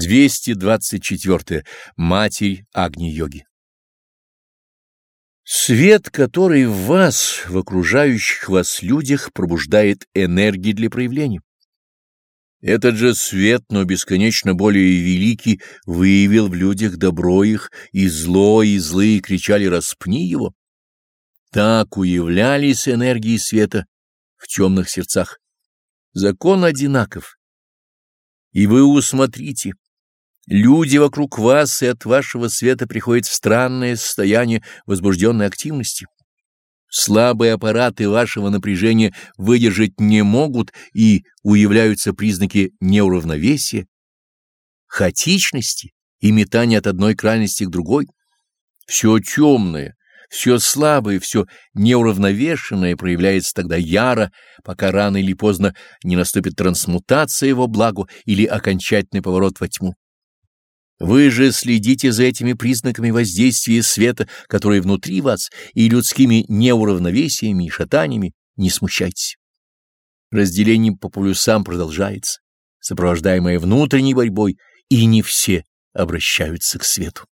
224. Матерь Агни-йоги Свет, который в вас, в окружающих вас людях, пробуждает энергии для проявления. Этот же свет, но бесконечно более великий, выявил в людях добро их, и зло, и злые кричали «распни его». Так уявлялись энергии света в темных сердцах. Закон одинаков. И вы усмотрите, люди вокруг вас и от вашего света приходят в странное состояние возбужденной активности. Слабые аппараты вашего напряжения выдержать не могут и уявляются признаки неуравновесия, хаотичности и метания от одной крайности к другой. Все темное, все слабое, все неуравновешенное проявляется тогда яро, пока рано или поздно не наступит трансмутация его благу или окончательный поворот во тьму. Вы же следите за этими признаками воздействия света, которые внутри вас, и людскими неуравновесиями и шатаниями не смущайтесь. Разделение по полюсам продолжается, сопровождаемое внутренней борьбой, и не все обращаются к свету.